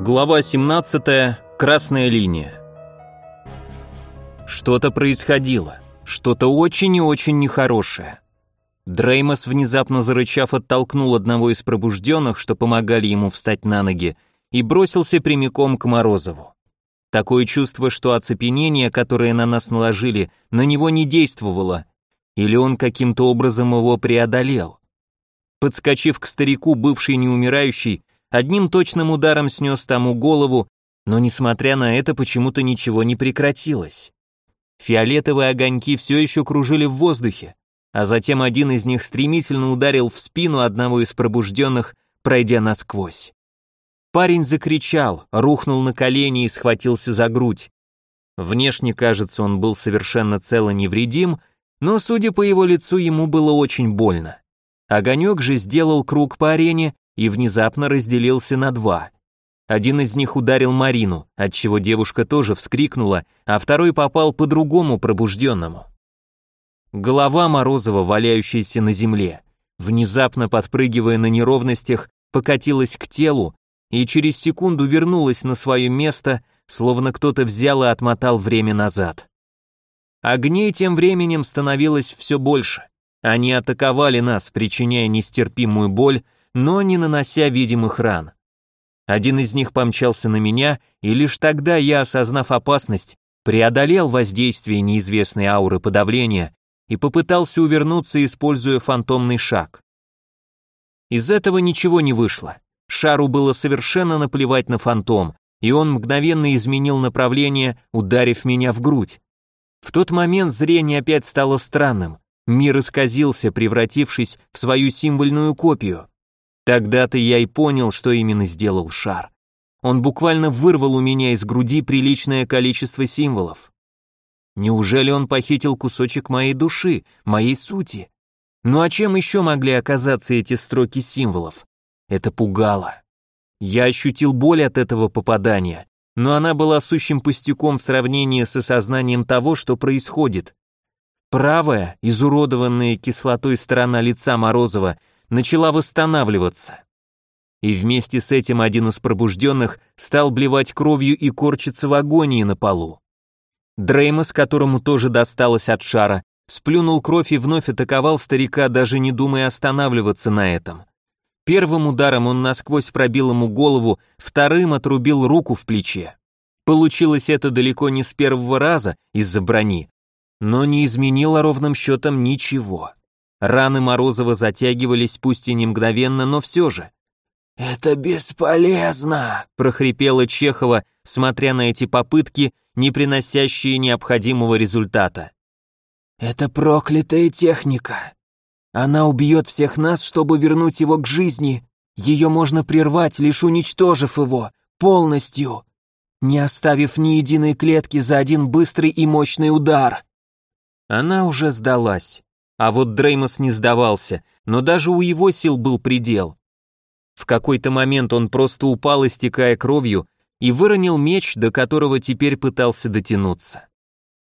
Глава 17. Красная линия. Что-то происходило, что-то очень и очень нехорошее. Дреймос, внезапно зарычав, оттолкнул одного из пробужденных, что помогали ему встать на ноги, и бросился прямиком к Морозову. Такое чувство, что оцепенение, которое на нас наложили, на него не действовало, или он каким-то образом его преодолел. Подскочив к старику, бывший неумирающий, одним точным ударом снес тому голову, но несмотря на это почему-то ничего не прекратилось. Фиолетовые огоньки все еще кружили в воздухе, а затем один из них стремительно ударил в спину одного из пробужденных, пройдя насквозь. Парень закричал, рухнул на колени и схватился за грудь. Внешне, кажется, он был совершенно цел и невредим, но, судя по его лицу, ему было очень больно. Огонек же сделал круг по арене и внезапно разделился на два. Один из них ударил Марину, отчего девушка тоже вскрикнула, а второй попал по другому пробужденному. Голова Морозова, валяющаяся на земле, внезапно подпрыгивая на неровностях, покатилась к телу и через секунду вернулась на свое место, словно кто-то взял и отмотал время назад. Огней тем временем становилось все больше. Они атаковали нас, причиняя нестерпимую боль, но не нанося видимых ран. Один из них помчался на меня, и лишь тогда я, осознав опасность, преодолел воздействие неизвестной ауры подавления и попытался увернуться, используя фантомный шаг. Из этого ничего не вышло. Шару было совершенно наплевать на фантом, и он мгновенно изменил направление, ударив меня в грудь. В тот момент зрение опять стало странным. Мир исказился, превратившись в свою символьную копию. Тогда-то я и понял, что именно сделал шар. Он буквально вырвал у меня из груди приличное количество символов. Неужели он похитил кусочек моей души, моей сути? Ну а чем еще могли оказаться эти строки символов? Это пугало. Я ощутил боль от этого попадания, но она была сущим пустяком в сравнении с осознанием того, что происходит. Правая, изуродованная кислотой сторона лица Морозова начала восстанавливаться. И вместе с этим один из пробужденных стал блевать кровью и корчиться в агонии на полу. Дреймос, которому тоже досталось от шара, сплюнул кровь и вновь атаковал старика, даже не думая останавливаться на этом. Первым ударом он насквозь пробил ему голову, вторым отрубил руку в плече. Получилось это далеко не с первого раза из-за брони, но не изменило ровным счетом ничего. Раны Морозова затягивались, пусть и не мгновенно, но все же. «Это бесполезно!» – прохрипела Чехова, смотря на эти попытки, не приносящие необходимого результата. «Это проклятая техника. Она убьет всех нас, чтобы вернуть его к жизни. Ее можно прервать, лишь уничтожив его, полностью, не оставив ни единой клетки за один быстрый и мощный удар». Она уже сдалась. А вот Дреймос не сдавался, но даже у его сил был предел. В какой-то момент он просто упал, истекая кровью, и выронил меч, до которого теперь пытался дотянуться.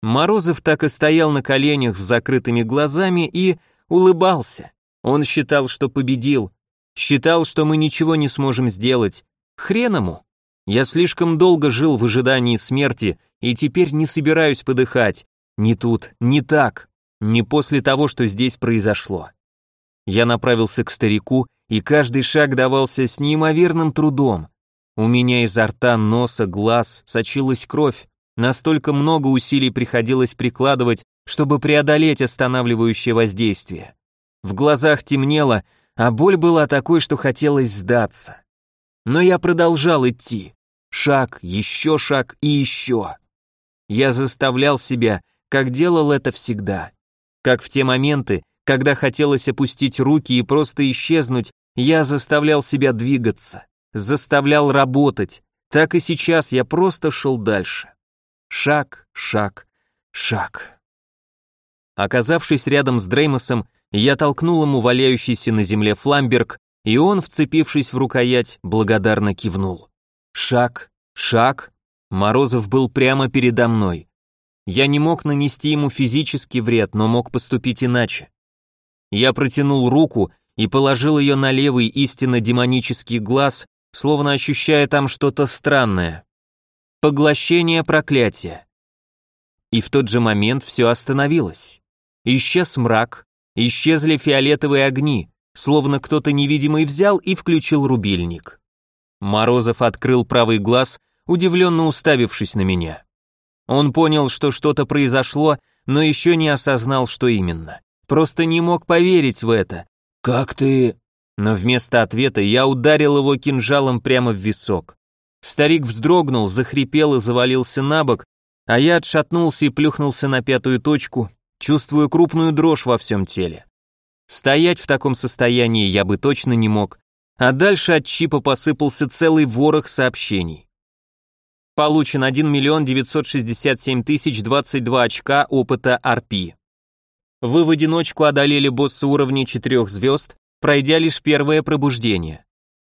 Морозов так и стоял на коленях с закрытыми глазами и улыбался. Он считал, что победил, считал, что мы ничего не сможем сделать. Хрен ему. Я слишком долго жил в ожидании смерти и теперь не собираюсь подыхать. Ни тут, ни так. Не после того, что здесь произошло. Я направился к старику, и каждый шаг давался с неимоверным трудом. У меня изо рта, носа, глаз сочилась кровь. Настолько много усилий приходилось прикладывать, чтобы преодолеть останавливающее воздействие. В глазах темнело, а боль была такой, что хотелось сдаться. Но я продолжал идти. Шаг, еще шаг и еще. Я заставлял себя, как делал это всегда. Как в те моменты, когда хотелось опустить руки и просто исчезнуть, я заставлял себя двигаться, заставлял работать. Так и сейчас я просто шел дальше. Шаг, шаг, шаг. Оказавшись рядом с Дреймосом, я толкнул ему валяющийся на земле фламберг, и он, вцепившись в рукоять, благодарно кивнул. Шаг, шаг. Морозов был прямо передо мной. Я не мог нанести ему физический вред, но мог поступить иначе. Я протянул руку и положил ее на левый истинно демонический глаз, словно ощущая там что-то странное. Поглощение проклятия. И в тот же момент все остановилось. Исчез мрак, исчезли фиолетовые огни, словно кто-то невидимый взял и включил рубильник. Морозов открыл правый глаз, удивленно уставившись на меня. Он понял, что что-то произошло, но еще не осознал, что именно. Просто не мог поверить в это. «Как ты...» Но вместо ответа я ударил его кинжалом прямо в висок. Старик вздрогнул, захрипел и завалился на бок, а я отшатнулся и плюхнулся на пятую точку, чувствуя крупную дрожь во всем теле. Стоять в таком состоянии я бы точно не мог, а дальше от чипа посыпался целый ворох сообщений. Получен 1 миллион 967 тысяч 22 очка опыта RP. Вы в одиночку одолели босса уровня 4 звезд, пройдя лишь первое пробуждение.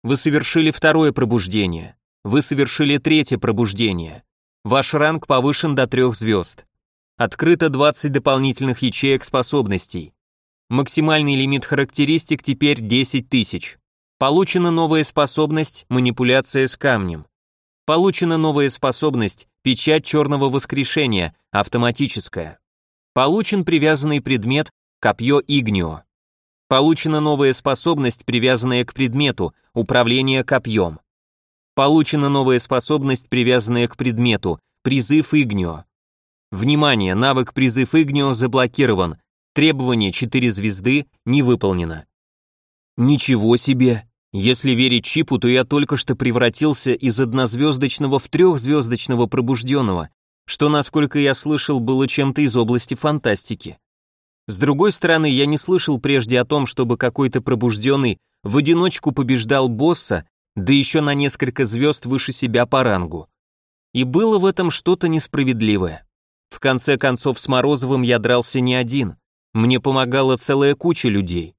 Вы совершили второе пробуждение. Вы совершили третье пробуждение. Ваш ранг повышен до 3 звезд. Открыто 20 дополнительных ячеек способностей. Максимальный лимит характеристик теперь 10 тысяч. Получена новая способность «Манипуляция с камнем». Получена новая способность «Печать черного воскрешения», автоматическая. Получен привязанный предмет «Копье Игнио». Получена новая способность, привязанная к предмету «Управление копьем». Получена новая способность, привязанная к предмету «Призыв Игнио». Внимание, навык «Призыв Игнио» заблокирован. Требование 4 звезды не выполнено. Ничего себе! Если верить чипу, то я только что превратился из однозвездочного в трехзвездочного пробужденного, что, насколько я слышал, было чем-то из области фантастики. С другой стороны, я не слышал прежде о том, чтобы какой-то пробужденный в одиночку побеждал босса, да еще на несколько звезд выше себя по рангу. И было в этом что-то несправедливое. В конце концов, с Морозовым я дрался не один, мне помогала целая куча людей.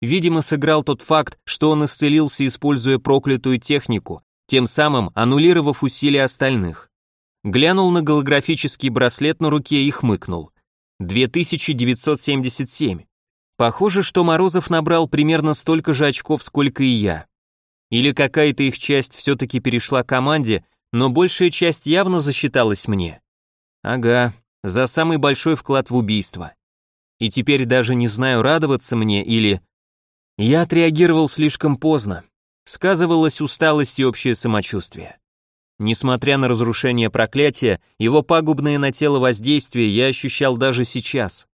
Видимо, сыграл тот факт, что он исцелился, используя проклятую технику, тем самым аннулировав усилия остальных. Глянул на голографический браслет на руке и хмыкнул. 2977. Похоже, что Морозов набрал примерно столько же очков, сколько и я. Или какая-то их часть все-таки перешла команде, но большая часть явно засчиталась мне. Ага, за самый большой вклад в убийство. И теперь даже не знаю, радоваться мне или я отреагировал слишком поздно. Сказывалась усталость и общее самочувствие. Несмотря на разрушение проклятия, его пагубное на тело воздействие я ощущал даже сейчас.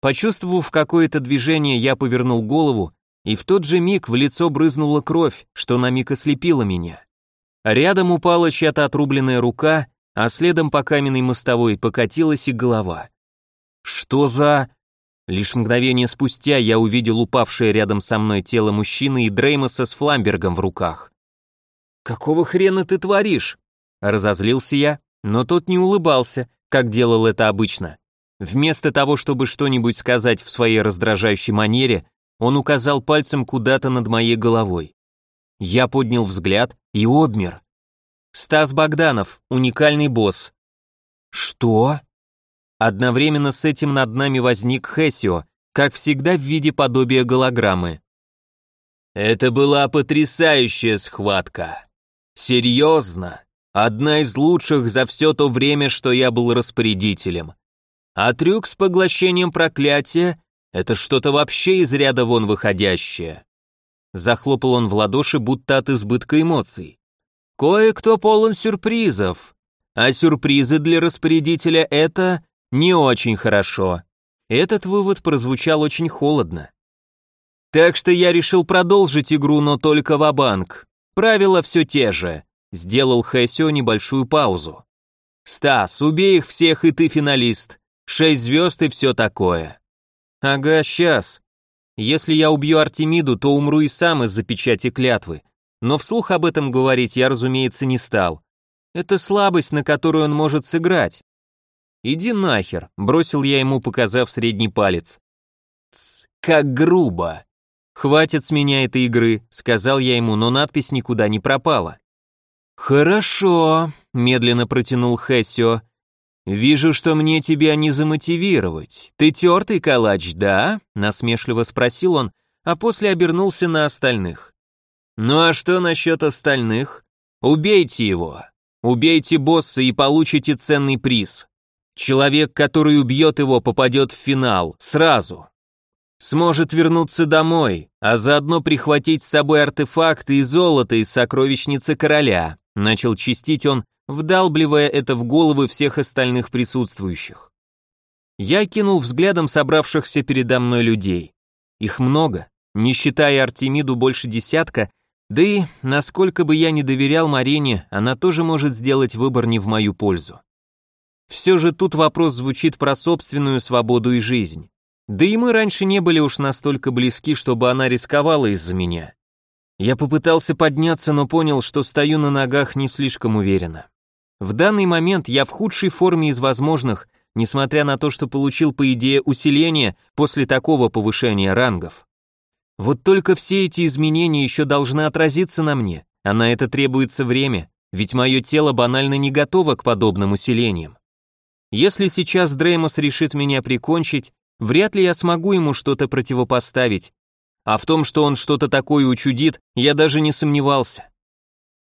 Почувствовав какое-то движение, я повернул голову, и в тот же миг в лицо брызнула кровь, что на миг ослепило меня. Рядом упала чья-то отрубленная рука, а следом по каменной мостовой покатилась и голова. Что за... Лишь мгновение спустя я увидел упавшее рядом со мной тело мужчины и Дреймоса с фламбергом в руках. «Какого хрена ты творишь?» Разозлился я, но тот не улыбался, как делал это обычно. Вместо того, чтобы что-нибудь сказать в своей раздражающей манере, он указал пальцем куда-то над моей головой. Я поднял взгляд и обмер. Стас Богданов, уникальный босс. Что? Одновременно с этим над нами возник Хесио, как всегда в виде подобия голограммы. Это была потрясающая схватка. Серьезно, одна из лучших за все то время, что я был распорядителем. А трюк с поглощением проклятия — это что-то вообще из ряда вон выходящее. Захлопал он в ладоши, будто от избытка эмоций. Кое-кто полон сюрпризов, а сюрпризы для распорядителя — это не очень хорошо. Этот вывод прозвучал очень холодно. Так что я решил продолжить игру, но только в банк Правила все те же. Сделал Хэсио небольшую паузу. Стас, убей их всех, и ты финалист. Шесть звезд и все такое. Ага, сейчас. Если я убью Артемиду, то умру и сам из-за печати клятвы. Но вслух об этом говорить я, разумеется, не стал. Это слабость, на которую он может сыграть. «Иди нахер», — бросил я ему, показав средний палец. «Тсс, как грубо!» «Хватит с меня этой игры», — сказал я ему, но надпись никуда не пропала. «Хорошо», — медленно протянул Хессио. «Вижу, что мне тебя не замотивировать. Ты тертый калач, да?» — насмешливо спросил он, а после обернулся на остальных. Ну а что насчет остальных? Убейте его. Убейте босса и получите ценный приз. Человек, который убьет его, попадет в финал, сразу. Сможет вернуться домой, а заодно прихватить с собой артефакты и золото из сокровищницы короля, начал чистить он, вдалбливая это в головы всех остальных присутствующих. Я кинул взглядом собравшихся передо мной людей. Их много, не считая Артемиду больше десятка, да и, насколько бы я не доверял Марине, она тоже может сделать выбор не в мою пользу. Все же тут вопрос звучит про собственную свободу и жизнь. Да и мы раньше не были уж настолько близки, чтобы она рисковала из-за меня. Я попытался подняться, но понял, что стою на ногах не слишком уверенно. В данный момент я в худшей форме из возможных, несмотря на то, что получил по идее усиление после такого повышения рангов. Вот только все эти изменения еще должны отразиться на мне, а на это требуется время, ведь мое тело банально не готово к подобным усилениям. Если сейчас Дреймос решит меня прикончить, вряд ли я смогу ему что-то противопоставить. А в том, что он что-то такое учудит, я даже не сомневался.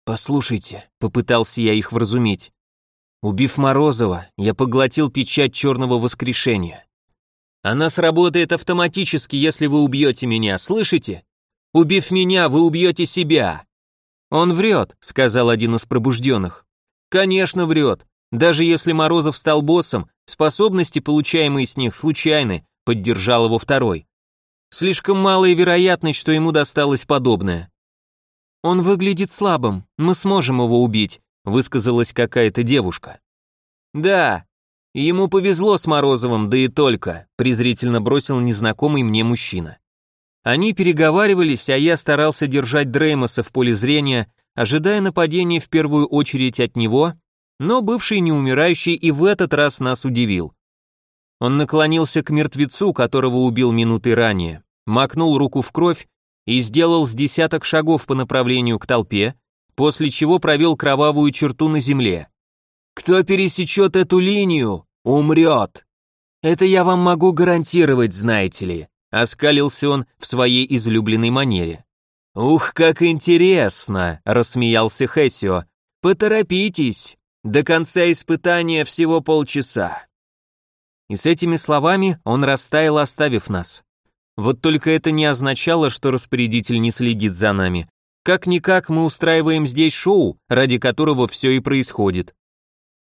«Послушайте», — попытался я их вразумить. Убив Морозова, я поглотил печать черного воскрешения. Она сработает автоматически, если вы убьете меня, слышите? Убив меня, вы убьете себя. Он врет, сказал один из пробужденных. Конечно, врет. Даже если Морозов стал боссом, способности, получаемые с них, случайны, поддержал его второй. Слишком малая вероятность, что ему досталось подобное. Он выглядит слабым, мы сможем его убить, высказалась какая-то девушка. Да, ему повезло с Морозовым, да и только, презрительно бросил незнакомый мне мужчина. Они переговаривались, а я старался держать Дреймоса в поле зрения, ожидая нападения в первую очередь от него, но бывший неумирающий и в этот раз нас удивил. Он наклонился к мертвецу, которого убил минуты ранее, макнул руку в кровь и сделал с десяток шагов по направлению к толпе, после чего провел кровавую черту на земле. «Кто пересечет эту линию, умрет!» «Это я вам могу гарантировать, знаете ли», — оскалился он в своей излюбленной манере. «Ух, как интересно!» — рассмеялся Хессио. «Поторопитесь!» До конца испытания всего полчаса. И с этими словами он растаял, оставив нас. Вот только это не означало, что распорядитель не следит за нами. Как-никак мы устраиваем здесь шоу, ради которого все и происходит.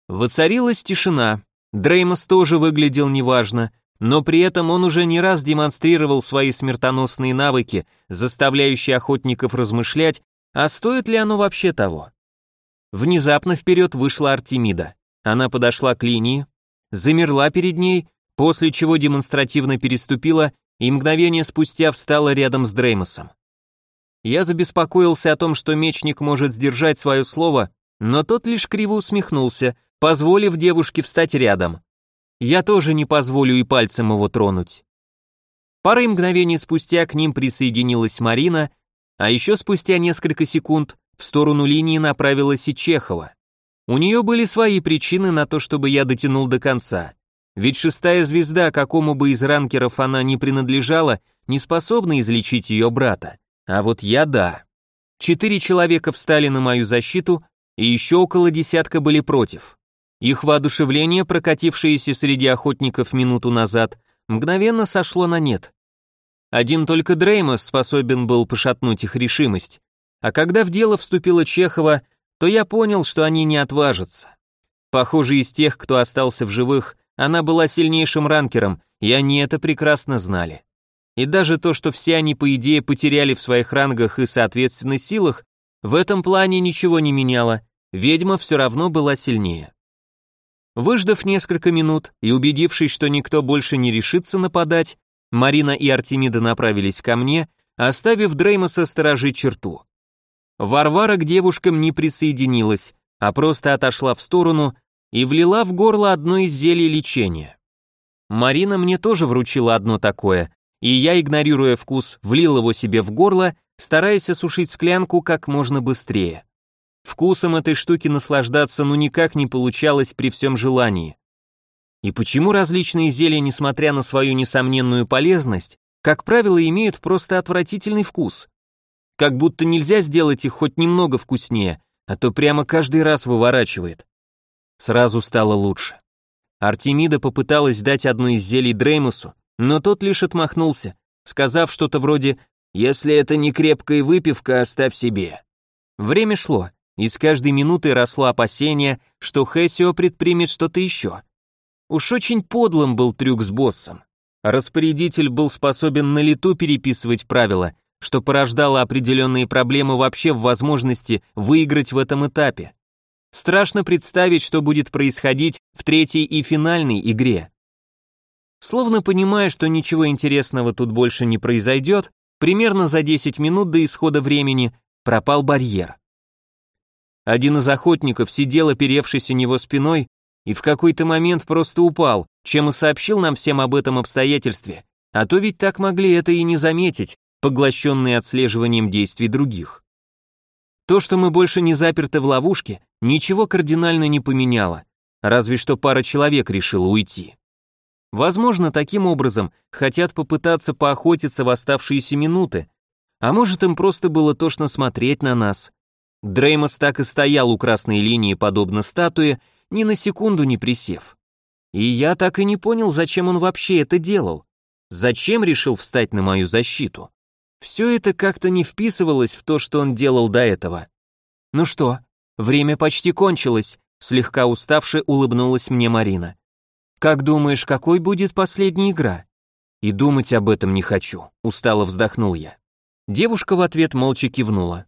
Воцарилась тишина. Дреймос тоже выглядел неважно, но при этом он уже не раз демонстрировал свои смертоносные навыки, заставляющие охотников размышлять, а стоит ли оно вообще того. Внезапно вперед вышла Артемида. Она подошла к линии, замерла перед ней, после чего демонстративно переступила и мгновение спустя встала рядом с Дреймосом. Я забеспокоился о том, что мечник может сдержать свое слово, но тот лишь криво усмехнулся, позволив девушке встать рядом. Я тоже не позволю и пальцем его тронуть. Парой мгновений спустя к ним присоединилась Марина, а еще спустя несколько секунд в сторону линии направилась и Чехова. У нее были свои причины на то, чтобы я дотянул до конца. Ведь шестая звезда, какому бы из ранкеров она ни принадлежала, не способна излечить ее брата. А вот я да. Четыре человека встали на мою защиту, и еще около десятка были против. Их воодушевление, прокатившееся среди охотников минуту назад, мгновенно сошло на нет. Один только Дреймос способен был пошатнуть их решимость. А когда в дело вступила Чехова, то я понял, что они не отважатся. Похоже, из тех, кто остался в живых, она была сильнейшим ранкером, и они это прекрасно знали. И даже то, что все они, по идее, потеряли в своих рангах и, соответственно, силах, в этом плане ничего не меняло, ведьма все равно была сильнее. Выждав несколько минут и убедившись, что никто больше не решится нападать, Марина и Артемида направились ко мне, оставив Дреймоса сторожить черту. Варвара к девушкам не присоединилась, а просто отошла в сторону и влила в горло одно из зелий лечения. Марина мне тоже вручила одно такое, и я, игнорируя вкус, влил его себе в горло, стараясь осушить склянку как можно быстрее. Вкусом этой штуки наслаждаться ну никак не получалось при всем желании. И почему различные зелья, несмотря на свою несомненную полезность, как правило, имеют просто отвратительный вкус? Как будто нельзя сделать их хоть немного вкуснее, а то прямо каждый раз выворачивает. Сразу стало лучше. Артемида попыталась дать одно из зелий Дреймусу, но тот лишь отмахнулся, сказав что-то вроде «Если это не крепкая выпивка, оставь себе». Время шло, и с каждой минутой росло опасение, что Хессио предпримет что-то еще. Уж очень подлым был трюк с боссом. Распорядитель был способен на лету переписывать правила, что порождало определенные проблемы вообще в возможности выиграть в этом этапе. Страшно представить, что будет происходить в третьей и финальной игре. Словно понимая, что ничего интересного тут больше не произойдет, примерно за 10 минут до исхода времени пропал барьер. Один из охотников сидел, оперевшись у него спиной, и в какой-то момент просто упал, чем и сообщил нам всем об этом обстоятельстве, а то ведь так могли это и не заметить, поглощенные отслеживанием действий других. То, что мы больше не заперты в ловушке, ничего кардинально не поменяло, разве что пара человек решила уйти. Возможно, таким образом хотят попытаться поохотиться в оставшиеся минуты, а может им просто было тошно смотреть на нас. Дреймос так и стоял у красной линии, подобно статуе, ни на секунду не присев. И я так и не понял, зачем он вообще это делал. Зачем решил встать на мою защиту? Все это как-то не вписывалось в то, что он делал до этого. Ну что, время почти кончилось, слегка уставше улыбнулась мне Марина. Как думаешь, какой будет последняя игра? И думать об этом не хочу, устало вздохнул я. Девушка в ответ молча кивнула.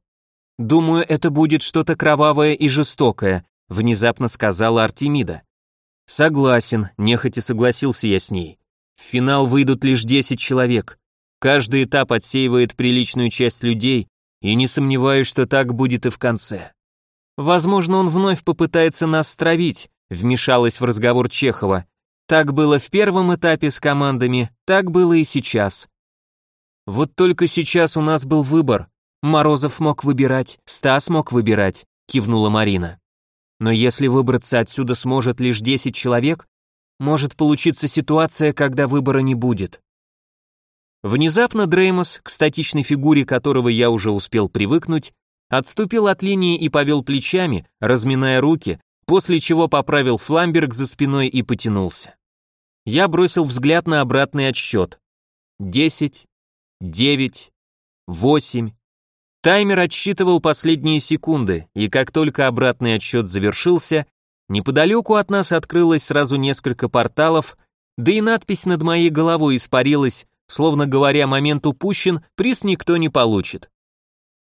Думаю, это будет что-то кровавое и жестокое, внезапно сказала Артемида. Согласен, нехотя согласился я с ней. В финал выйдут лишь 10 человек. Каждый этап отсеивает приличную часть людей, и не сомневаюсь, что так будет и в конце. Возможно, он вновь попытается нас стравить, вмешалась в разговор Чехова. Так было в первом этапе с командами, так было и сейчас. Вот только сейчас у нас был выбор. Морозов мог выбирать, Стас мог выбирать, кивнула Марина. Но если выбраться отсюда сможет лишь 10 человек, может получиться ситуация, когда выбора не будет. Внезапно Дреймос, к статичной фигуре которого я уже успел привыкнуть, отступил от линии и повел плечами, разминая руки, после чего поправил фламберг за спиной и потянулся. Я бросил взгляд на обратный отсчет. Десять, девять, восемь. Таймер отсчитывал последние секунды, и как только обратный отсчет завершился, неподалеку от нас открылось сразу несколько порталов, да и надпись над моей головой испарилась, словно говоря, момент упущен, приз никто не получит.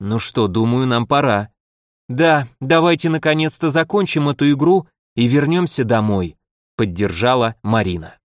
Ну что, думаю, нам пора. Да, давайте наконец-то закончим эту игру и вернемся домой, поддержала Марина.